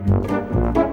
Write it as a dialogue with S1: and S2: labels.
S1: Música